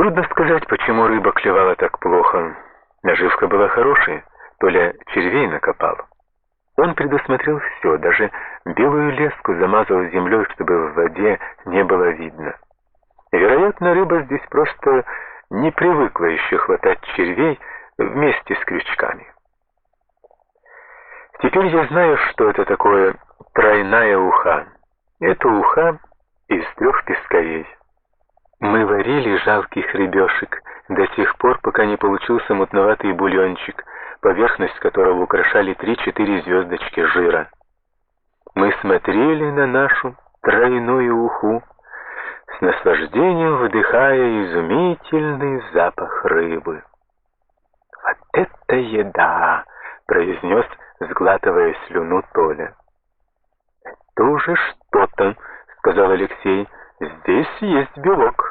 Трудно сказать, почему рыба клевала так плохо. Наживка была хорошая, то ли червей накопал. Он предусмотрел все, даже белую леску замазал землей, чтобы в воде не было видно. Вероятно, рыба здесь просто не привыкла еще хватать червей вместе с крючками. Теперь я знаю, что это такое тройная уха. Это уха из трех пескарей. Мы варили жалких рыбешек до тех пор, пока не получился мутноватый бульончик, поверхность которого украшали три-четыре звездочки жира. Мы смотрели на нашу тройную уху, с наслаждением вдыхая изумительный запах рыбы. «Вот это еда!» — произнес, сглатывая слюну Толя. «Это уже что-то», — сказал Алексей. «Здесь есть белок».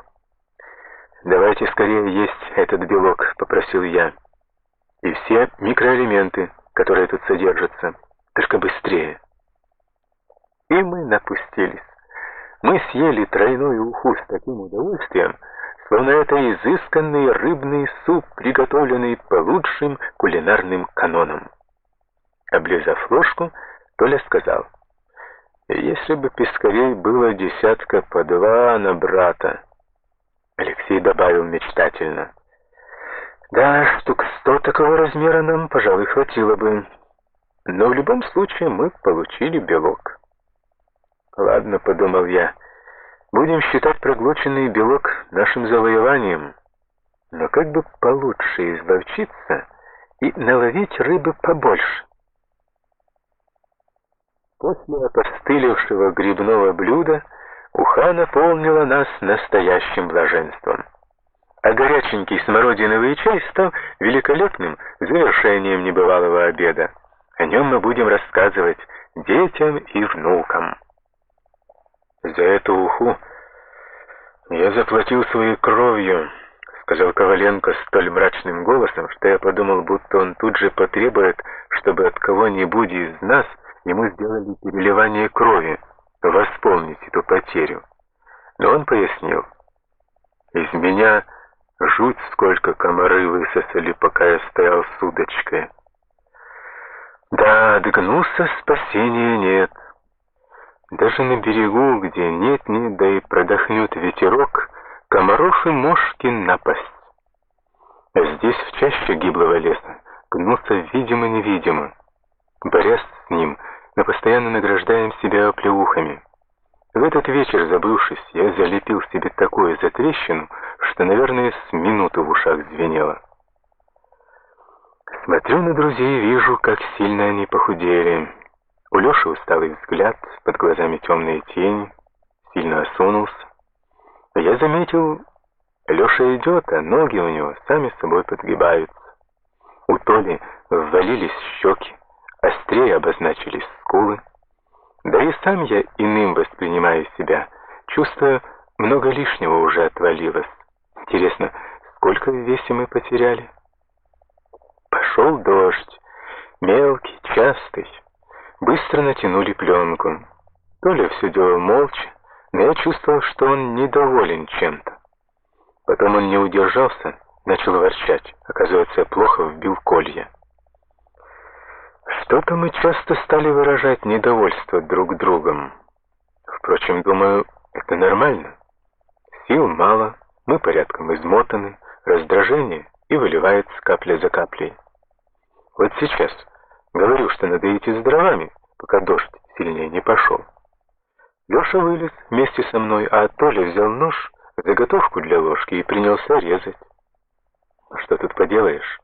«Давайте скорее есть этот белок», — попросил я. «И все микроэлементы, которые тут содержатся. Только быстрее». И мы напустились. Мы съели тройную уху с таким удовольствием, словно это изысканный рыбный суп, приготовленный по лучшим кулинарным канонам. Облизав ложку, Толя сказал, «Если бы пескарей было десятка по два на брата, Алексей добавил мечтательно. Да, штук сто такого размера нам, пожалуй, хватило бы. Но в любом случае мы получили белок. Ладно, подумал я, будем считать проглоченный белок нашим завоеванием. Но как бы получше изловчиться и наловить рыбы побольше? После опостылевшего грибного блюда Уха наполнила нас настоящим блаженством. А горяченький смородиновый чай стал великолепным завершением небывалого обеда. О нем мы будем рассказывать детям и внукам. «За эту уху я заплатил своей кровью», — сказал Коваленко столь мрачным голосом, что я подумал, будто он тут же потребует, чтобы от кого-нибудь из нас ему сделали переливание крови восполнить эту потерю. Но он пояснил, из меня жуть сколько комары высосали, пока я стоял с удочкой. Да, от гнуса спасения нет. Даже на берегу, где нет-нет, да и продохнет ветерок, комаров и мошки напасть. А здесь, в чаще гиблого леса, гнуса видимо-невидимо. Борясь с ним, мы постоянно награждаем себя оплеухами. В этот вечер, забывшись, я залепил себе такую затрещину, что, наверное, с минуты в ушах звенело. Смотрю на друзей и вижу, как сильно они похудели. У Леши усталый взгляд, под глазами темные тени, сильно осунулся. Я заметил, Леша идет, а ноги у него сами собой подгибаются. У Толи ввалились щеки, острее обозначились скулы. Да и сам я иным воспринимаю себя, чувствую, много лишнего уже отвалилось. Интересно, сколько в мы потеряли? Пошел дождь, мелкий, частый. Быстро натянули пленку. Толя все делал молча, но я чувствовал, что он недоволен чем-то. Потом он не удержался, начал ворчать. Оказывается, плохо вбил колья. Что-то мы часто стали выражать недовольство друг другом. Впрочем, думаю, это нормально. Сил мало, мы порядком измотаны, раздражение и выливается капля за каплей. Вот сейчас говорю, что надо идти с дровами, пока дождь сильнее не пошел. Леша вылез вместе со мной, а Толя взял нож, заготовку для ложки и принялся резать. Ну что тут поделаешь?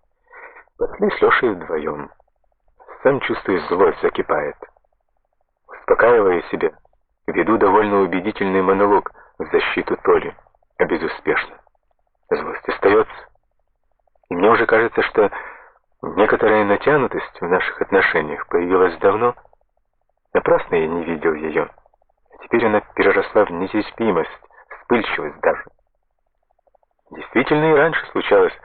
Пошли с Лешей вдвоем. Сам чувствую, злость закипает. Успокаивая себя, веду довольно убедительный монолог в защиту Толи, а безуспешно. Злость остается. И мне уже кажется, что некоторая натянутость в наших отношениях появилась давно. Напрасно я не видел ее. А теперь она переросла в нетерпимость, вспыльчивость даже. Действительно, и раньше случалось,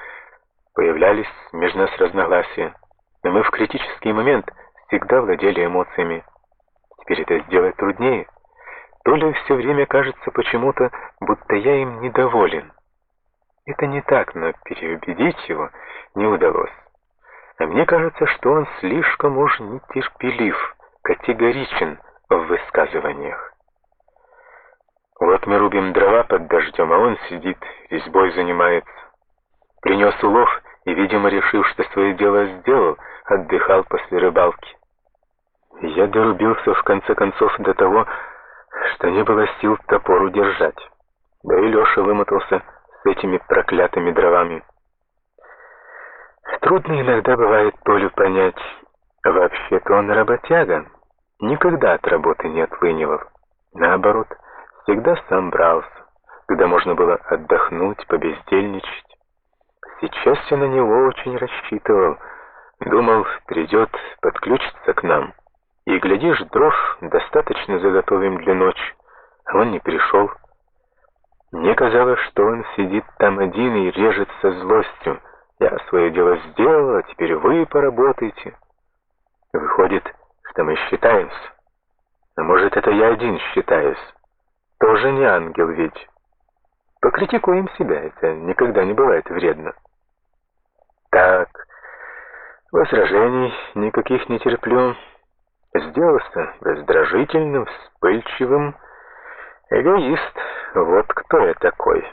появлялись между нас разногласия но мы в критический момент всегда владели эмоциями. Теперь это сделать труднее. То ли все время кажется почему-то, будто я им недоволен. Это не так, но переубедить его не удалось. А мне кажется, что он слишком уж нетерпелив, категоричен в высказываниях. Вот мы рубим дрова под дождем, а он сидит, резьбой занимается. Принес улов и, видимо, решил, что свое дело сделал, отдыхал после рыбалки. Я дорубился в конце концов до того, что не было сил топор удержать. Да и Леша вымотался с этими проклятыми дровами. Трудно иногда бывает Толю понять. Вообще-то он работяга. Никогда от работы не отлынивал. Наоборот, всегда сам брался, когда можно было отдохнуть, побездельничать. Сейчас я на него очень рассчитывал. Думал, придет, подключится к нам. И, глядишь, дров достаточно заготовим для ночи. А он не пришел. Мне казалось, что он сидит там один и режется злостью. Я свое дело сделал, а теперь вы поработаете. Выходит, что мы считаемся. А может, это я один считаюсь. Тоже не ангел ведь. Покритикуем себя, это никогда не бывает вредно. Так, возражений никаких не терплю. Сделался раздражительным, вспыльчивым. Эгоист, вот кто я такой.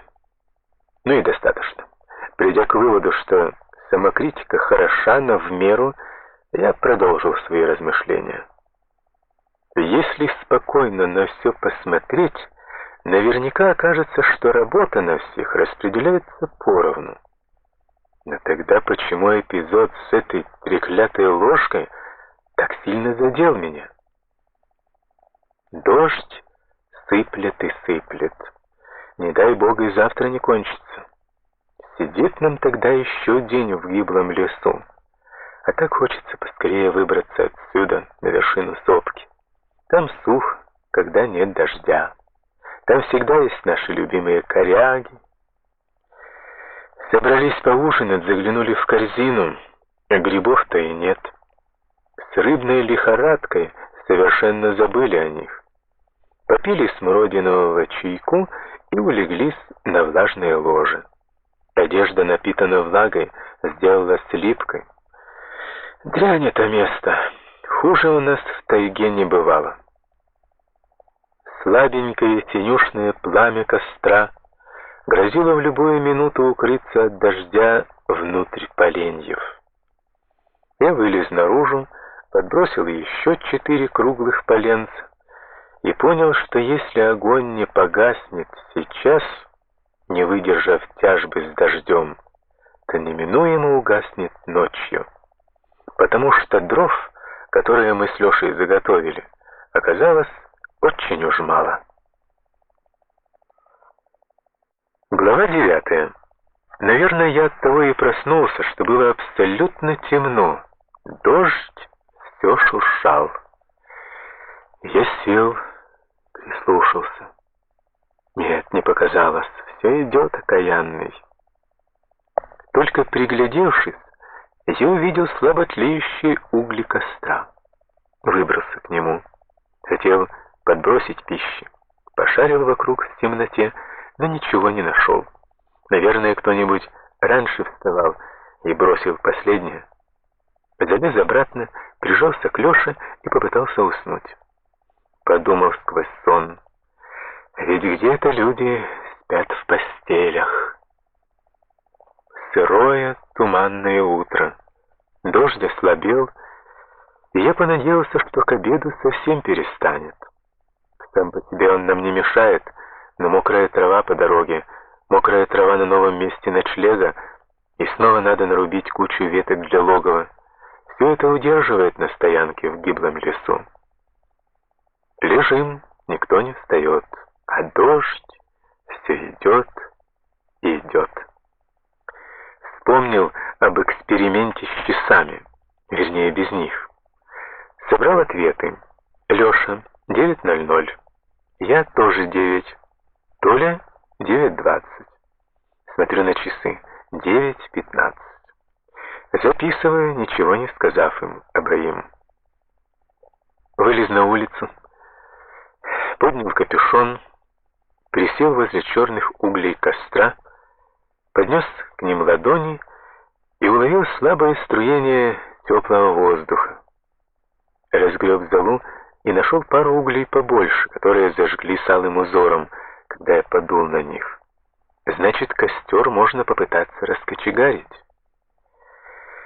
Ну и достаточно. Придя к выводу, что самокритика хороша, но в меру, я продолжил свои размышления. Если спокойно на все посмотреть, наверняка окажется, что работа на всех распределяется поровну. Но тогда почему эпизод с этой треклятой ложкой так сильно задел меня? Дождь сыплет и сыплет. Не дай бог и завтра не кончится. Сидит нам тогда еще день в гиблом лесу. А так хочется поскорее выбраться отсюда, на вершину сопки. Там сух, когда нет дождя. Там всегда есть наши любимые коряги. Собрались поужинать, заглянули в корзину, а грибов-то и нет. С рыбной лихорадкой совершенно забыли о них. Попили смородинового чайку и улеглись на влажные ложе. Одежда, напитана влагой, сделалась липкой. Дрянь это место. Хуже у нас в тайге не бывало. Слабенькое тенюшное пламя костра грозило в любую минуту укрыться от дождя внутрь поленьев. Я вылез наружу, подбросил еще четыре круглых поленца и понял, что если огонь не погаснет сейчас, не выдержав тяжбы с дождем, то неминуемо угаснет ночью. Потому что дров, которые мы с Лешей заготовили, оказалось очень уж мало. Глава девятая. Наверное, я от того и проснулся, что было абсолютно темно. Дождь все шуршал. Я сел, прислушался. Нет, не показалось все идет окаянный. Только приглядевшись, я увидел слабо тлеющие угли костра. Выбрался к нему. Хотел подбросить пищи. Пошарил вокруг в темноте, но ничего не нашел. Наверное, кто-нибудь раньше вставал и бросил последнее. Залез обратно, прижался к Леше и попытался уснуть. Подумал сквозь сон. Ведь где-то люди спят в постелях. Сырое, туманное утро. Дождь ослабел, и я понадеялся, что к обеду совсем перестанет. Сам по себе он нам не мешает, но мокрая трава по дороге, мокрая трава на новом месте ночлега, и снова надо нарубить кучу веток для логова. Все это удерживает на стоянке в гиблом лесу. Лежим, никто не встает, а дождь все идет и идет. Вспомнил об эксперименте с часами, вернее, без них. Собрал ответы. Леша, 9.00. Я тоже 9. Толя 9.20. Смотрю на часы. 9.15. Записываю, ничего не сказав им, Абраим. Вылез на улицу, поднял капюшон, присел возле черных углей костра, поднес к ним ладони и уловил слабое струение теплого воздуха. Разгреб залу и нашел пару углей побольше, которые зажгли салым узором — когда я подул на них. Значит, костер можно попытаться раскочегарить.